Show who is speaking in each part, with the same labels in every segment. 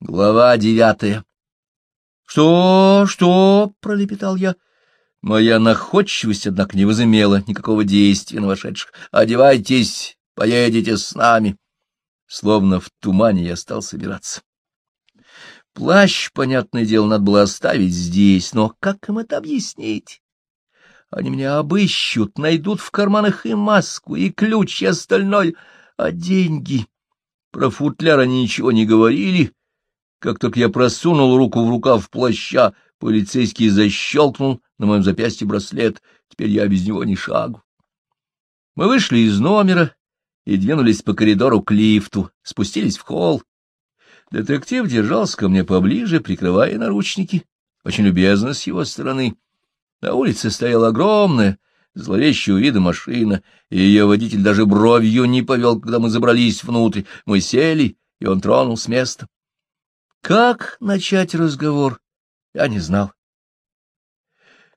Speaker 1: Глава девятая. «Что? Что?» — пролепетал я. Моя находчивость, однако, не возымела никакого действия на вошедших. «Одевайтесь, поедете с нами». Словно в тумане я стал собираться. Плащ, понятное дело, надо было оставить здесь, но как им это объяснить? Они меня обыщут, найдут в карманах и маску, и ключ, и остальное, а деньги... Про футляр они ничего не говорили, как только я просунул руку в рукав плаща, полицейский защелкнул на моем запястье браслет. Теперь я без него ни шагу. Мы вышли из номера и двинулись по коридору к лифту, спустились в холл. Детектив держался ко мне поближе, прикрывая наручники. Очень любезно с его стороны. На улице стояла огромная, зловещего вида машина, и ее водитель даже бровью не повел, когда мы забрались внутрь. Мы сели, и он тронул с места. Как начать разговор, я не знал.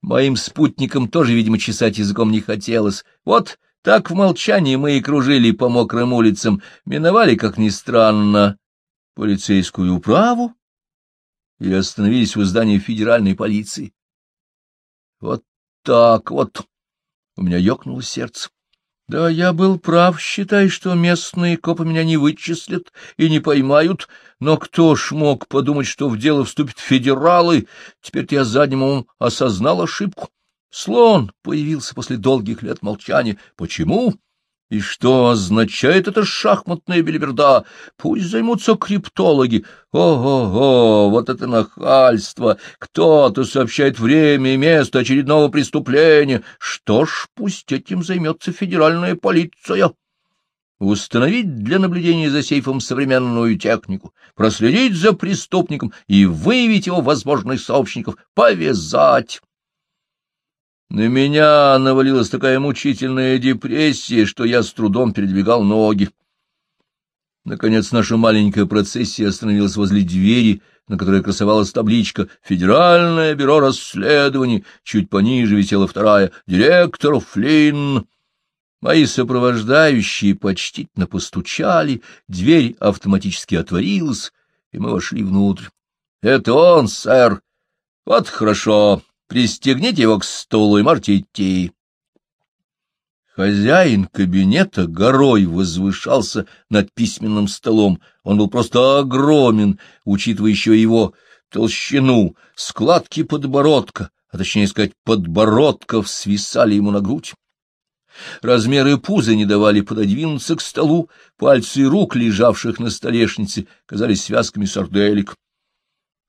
Speaker 1: Моим спутникам тоже, видимо, чесать языком не хотелось. Вот так в молчании мы и кружили по мокрым улицам, миновали, как ни странно, полицейскую управу и остановились в здании федеральной полиции. Вот так вот. У меня ёкнуло сердце. Да, я был прав, считай, что местные копы меня не вычислят и не поймают, но кто ж мог подумать, что в дело вступят федералы? Теперь я задним умом осознал ошибку. Слон появился после долгих лет молчания. Почему? И что означает эта шахматная белиберда? Пусть займутся криптологи. Ого-го, вот это нахальство! Кто-то сообщает время и место очередного преступления. Что ж, пусть этим займется федеральная полиция. Установить для наблюдения за сейфом современную технику, проследить за преступником и выявить его возможных сообщников, повязать. На меня навалилась такая мучительная депрессия, что я с трудом передвигал ноги. Наконец наша маленькая процессия остановилась возле двери, на которой красовалась табличка «Федеральное бюро расследований», чуть пониже висела вторая «Директор Флинн». Мои сопровождающие почтительно постучали, дверь автоматически отворилась, и мы вошли внутрь. — Это он, сэр. Вот хорошо. Пристегните его к стулу и можете идти. Хозяин кабинета горой возвышался над письменным столом. Он был просто огромен, учитывая еще его толщину, складки подбородка, а точнее сказать, подбородков свисали ему на грудь. Размеры пуза не давали пододвинуться к столу, пальцы рук, лежавших на столешнице, казались связками сарделек.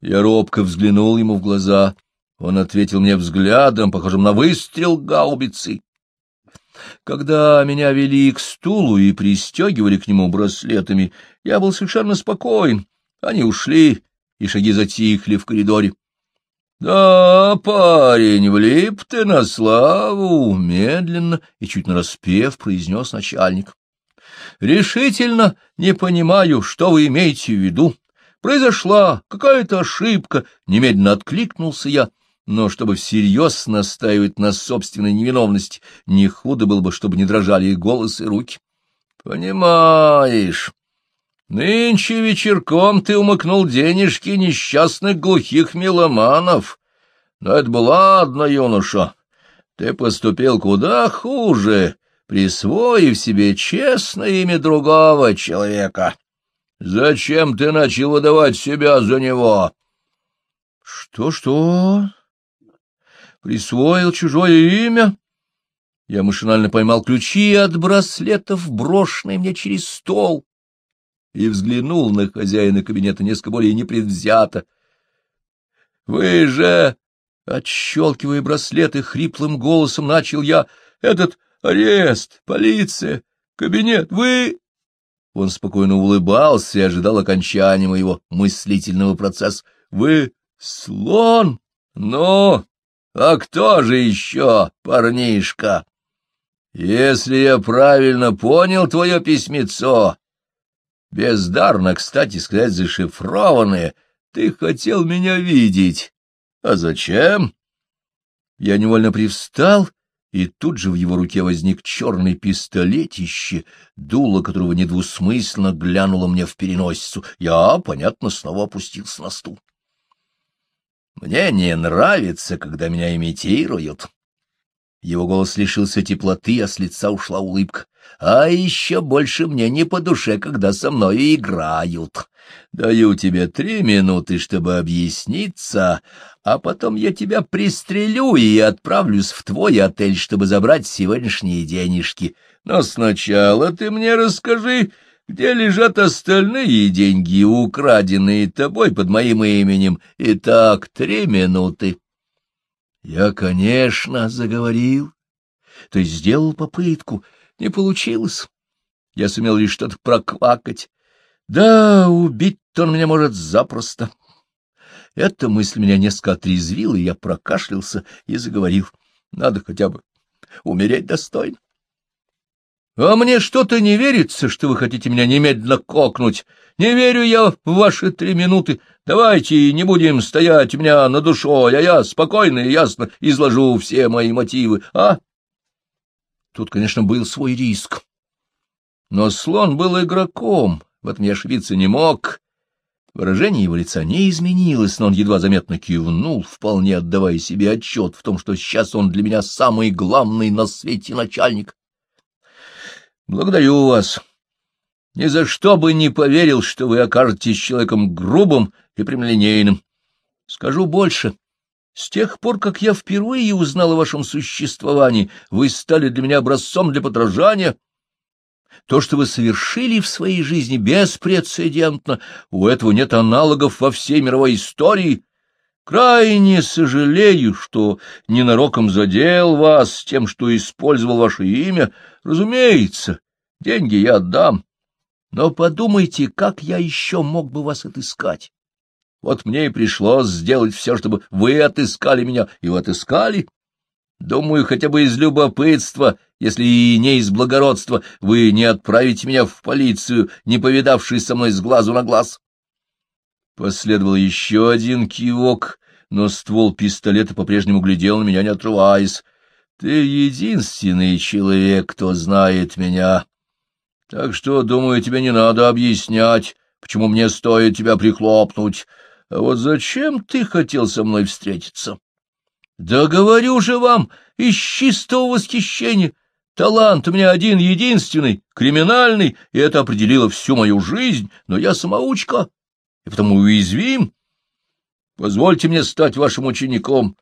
Speaker 1: Я робко взглянул ему в глаза. Он ответил мне взглядом, похожим на выстрел гаубицы. Когда меня вели к стулу и пристегивали к нему браслетами, я был совершенно спокоен. Они ушли, и шаги затихли в коридоре. — Да, парень, влип ты на славу! — медленно и чуть нараспев произнес начальник. — Решительно не понимаю, что вы имеете в виду. Произошла какая-то ошибка, — немедленно откликнулся я. — но чтобы всерьез настаивать на собственной невиновности, не худо было бы, чтобы не дрожали и голос, и руки. — Понимаешь, нынче вечерком ты умыкнул денежки несчастных глухих меломанов. Но это была одна юноша. Ты поступил куда хуже, присвоив себе честное имя другого человека. Зачем ты начал выдавать себя за него? Что — Что-что? Присвоил чужое имя? Я машинально поймал ключи от браслетов, брошенные мне через стол, и взглянул на хозяина кабинета несколько более непредвзято. — Вы же... — отщелкивая браслеты, хриплым голосом начал я. — Этот арест, полиция, кабинет, вы... Он спокойно улыбался и ожидал окончания моего мыслительного процесса. — Вы слон? Но... А кто же еще, парнишка? Если я правильно понял твое письмецо, бездарно, кстати сказать, зашифрованное, ты хотел меня видеть. А зачем? Я невольно привстал и тут же в его руке возник черный пистолетище, дуло которого недвусмысленно глянуло мне в переносицу. Я, понятно, снова опустился на стул. Мне не нравится, когда меня имитируют. Его голос лишился теплоты, а с лица ушла улыбка. А еще больше мне не по душе, когда со мной играют. Даю тебе три минуты, чтобы объясниться, а потом я тебя пристрелю и отправлюсь в твой отель, чтобы забрать сегодняшние денежки. Но сначала ты мне расскажи, где лежат остальные деньги, украденные тобой под моим именем. Итак, три минуты. Я, конечно, заговорил, то есть сделал попытку, не получилось. Я сумел лишь что-то проквакать. Да, убить-то он меня может запросто. Эта мысль меня несколько отрезвила, и я прокашлялся и заговорил. Надо хотя бы умереть достойно. А мне что-то не верится, что вы хотите меня немедленно кокнуть. Не верю я в ваши три минуты. Давайте не будем стоять у меня на душой, а я спокойно и ясно изложу все мои мотивы, а? Тут, конечно, был свой риск. Но слон был игроком, в этом я ошибиться не мог. Выражение его лица не изменилось, но он едва заметно кивнул, вполне отдавая себе отчет в том, что сейчас он для меня самый главный на свете начальник. Благодарю вас. Ни за что бы не поверил, что вы окажетесь человеком грубым и прямолинейным. Скажу больше. С тех пор, как я впервые узнал о вашем существовании, вы стали для меня образцом для подражания. То, что вы совершили в своей жизни, беспрецедентно. У этого нет аналогов во всей мировой истории. Крайне сожалею, что ненароком задел вас тем, что использовал ваше имя. Разумеется, деньги я отдам. Но подумайте, как я еще мог бы вас отыскать. Вот мне и пришлось сделать все, чтобы вы отыскали меня, и вы отыскали. Думаю, хотя бы из любопытства, если и не из благородства, вы не отправите меня в полицию, не повидавшись со мной с глазу на глаз. Последовал еще один кивок, но ствол пистолета по-прежнему глядел на меня, не отрываясь. — Ты единственный человек, кто знает меня. Так что, думаю, тебе не надо объяснять, почему мне стоит тебя прихлопнуть. А вот зачем ты хотел со мной встретиться? — Да говорю же вам, из чистого восхищения. Талант у меня один единственный, криминальный, и это определило всю мою жизнь, но я самоучка и потому уязвим. Позвольте мне стать вашим учеником.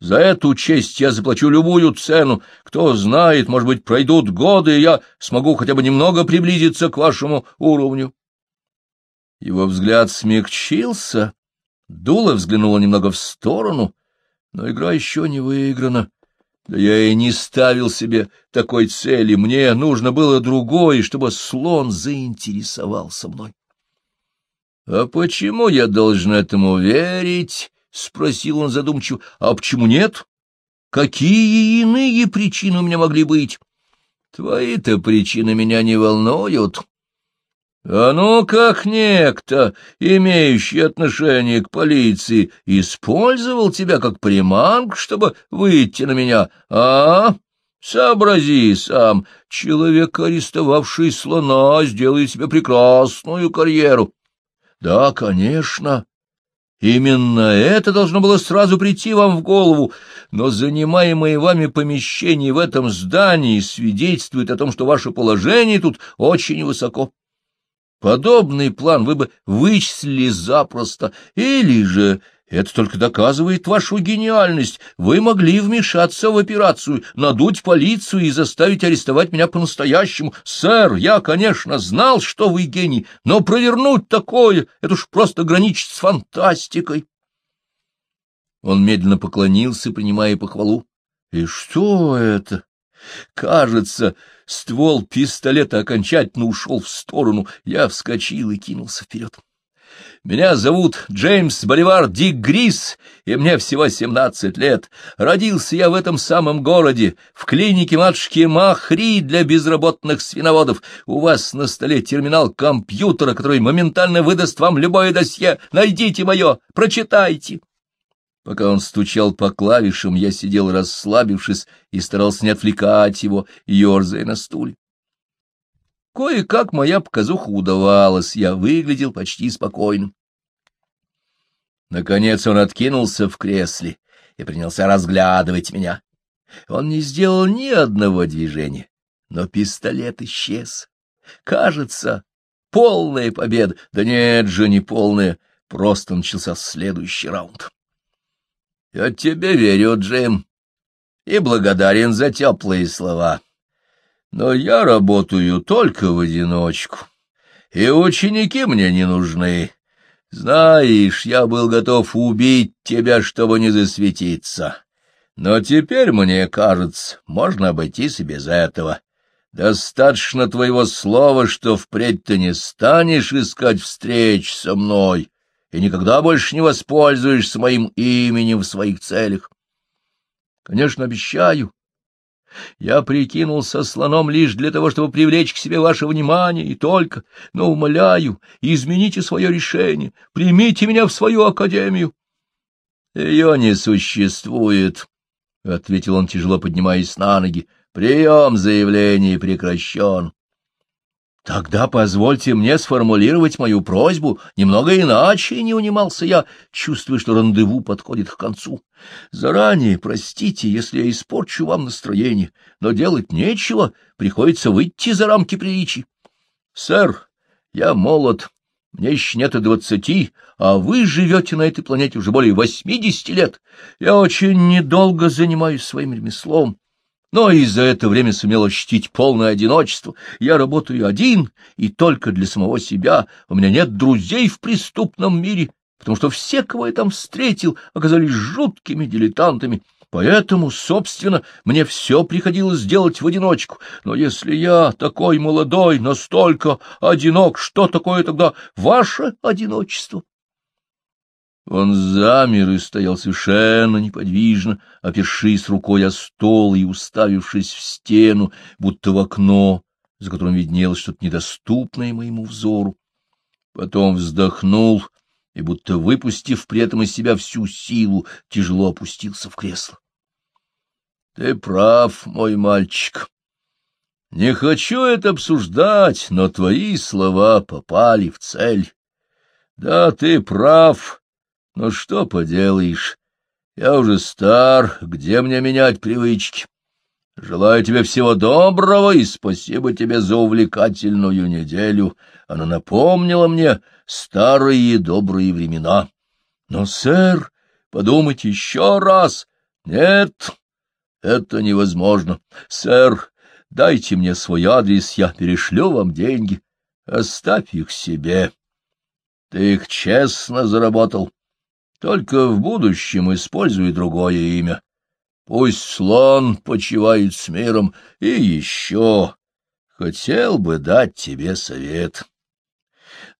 Speaker 1: За эту честь я заплачу любую цену. Кто знает, может быть, пройдут годы, и я смогу хотя бы немного приблизиться к вашему уровню. Его взгляд смягчился, дуло взглянуло немного в сторону, но игра еще не выиграна. Да я и не ставил себе такой цели, мне нужно было другое, чтобы слон заинтересовался мной. — А почему я должен этому верить? — спросил он задумчиво. — А почему нет? Какие иные причины у меня могли быть? — Твои-то причины меня не волнуют. А ну как некто, имеющий отношение к полиции, использовал тебя как приманку, чтобы выйти на меня, а? Сообрази сам, человек, арестовавший слона, сделает себе прекрасную карьеру. Да, конечно. Именно это должно было сразу прийти вам в голову, но занимаемое вами помещение в этом здании свидетельствует о том, что ваше положение тут очень высоко. Подобный план вы бы вычислили запросто, или же это только доказывает вашу гениальность. Вы могли вмешаться в операцию, надуть полицию и заставить арестовать меня по-настоящему. Сэр, я, конечно, знал, что вы гений, но провернуть такое — это уж просто граничит с фантастикой. Он медленно поклонился, принимая похвалу. И что это? Кажется, ствол пистолета окончательно ушел в сторону. Я вскочил и кинулся вперед. Меня зовут Джеймс Боливар Дик Грис, и мне всего семнадцать лет. Родился я в этом самом городе, в клинике матушки Махри для безработных свиноводов. У вас на столе терминал компьютера, который моментально выдаст вам любое досье. Найдите мое, прочитайте. Пока он стучал по клавишам, я сидел расслабившись и старался не отвлекать его, ерзая на стуле. Кое-как моя показуха удавалась, я выглядел почти спокойным. Наконец он откинулся в кресле и принялся разглядывать меня. Он не сделал ни одного движения, но пистолет исчез. Кажется, полная победа. Да нет же, не полная, просто начался следующий раунд. Я тебе верю, Джим, и благодарен за теплые слова. Но я работаю только в одиночку, и ученики мне не нужны. Знаешь, я был готов убить тебя, чтобы не засветиться. Но теперь, мне кажется, можно обойтись и без этого. Достаточно твоего слова, что впредь ты не станешь искать встреч со мной, и никогда больше не воспользуешься моим именем в своих целях. Конечно, обещаю. Я прикинулся слоном лишь для того, чтобы привлечь к себе ваше внимание, и только, но умоляю, измените свое решение, примите меня в свою академию. — Ее не существует, — ответил он, тяжело поднимаясь на ноги. — Прием заявлений прекращен. Тогда позвольте мне сформулировать мою просьбу немного иначе, не унимался я, чувствуя, что рандеву подходит к концу. Заранее простите, если я испорчу вам настроение, но делать нечего, приходится выйти за рамки приличий. Сэр, я молод, мне еще нет и двадцати, а вы живете на этой планете уже более восьмидесяти лет. Я очень недолго занимаюсь своим ремеслом, но и за это время сумел ощутить полное одиночество. Я работаю один и только для самого себя. У меня нет друзей в преступном мире, потому что все, кого я там встретил, оказались жуткими дилетантами. Поэтому, собственно, мне все приходилось делать в одиночку. Но если я такой молодой, настолько одинок, что такое тогда ваше одиночество? Он замер и стоял совершенно неподвижно, опершись рукой о стол и уставившись в стену, будто в окно, за которым виднелось что-то недоступное моему взору. Потом вздохнул и, будто выпустив при этом из себя всю силу, тяжело опустился в кресло. — Ты прав, мой мальчик. Не хочу это обсуждать, но твои слова попали в цель. Да, ты прав. Ну что поделаешь, я уже стар, где мне менять привычки? Желаю тебе всего доброго и спасибо тебе за увлекательную неделю. Она напомнила мне старые добрые времена. Но, сэр, подумайте еще раз. Нет, это невозможно. Сэр, дайте мне свой адрес, я перешлю вам деньги. Оставь их себе. Ты их честно заработал. Только в будущем используй другое имя. Пусть слон почивает с миром, и еще хотел бы дать тебе совет.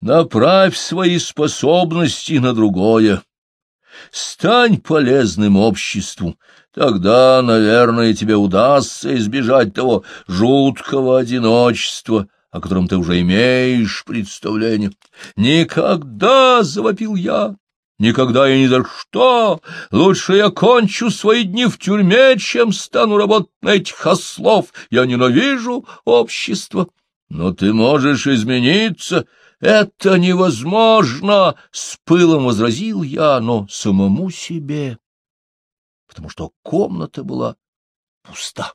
Speaker 1: Направь свои способности на другое. Стань полезным обществу, тогда, наверное, тебе удастся избежать того жуткого одиночества, о котором ты уже имеешь представление. «Никогда!» — завопил я. Никогда и ни за что. Лучше я кончу свои дни в тюрьме, чем стану работать на этих ослов. Я ненавижу общество. Но ты можешь измениться. Это невозможно, — с пылом возразил я, но самому себе, потому что комната была пуста.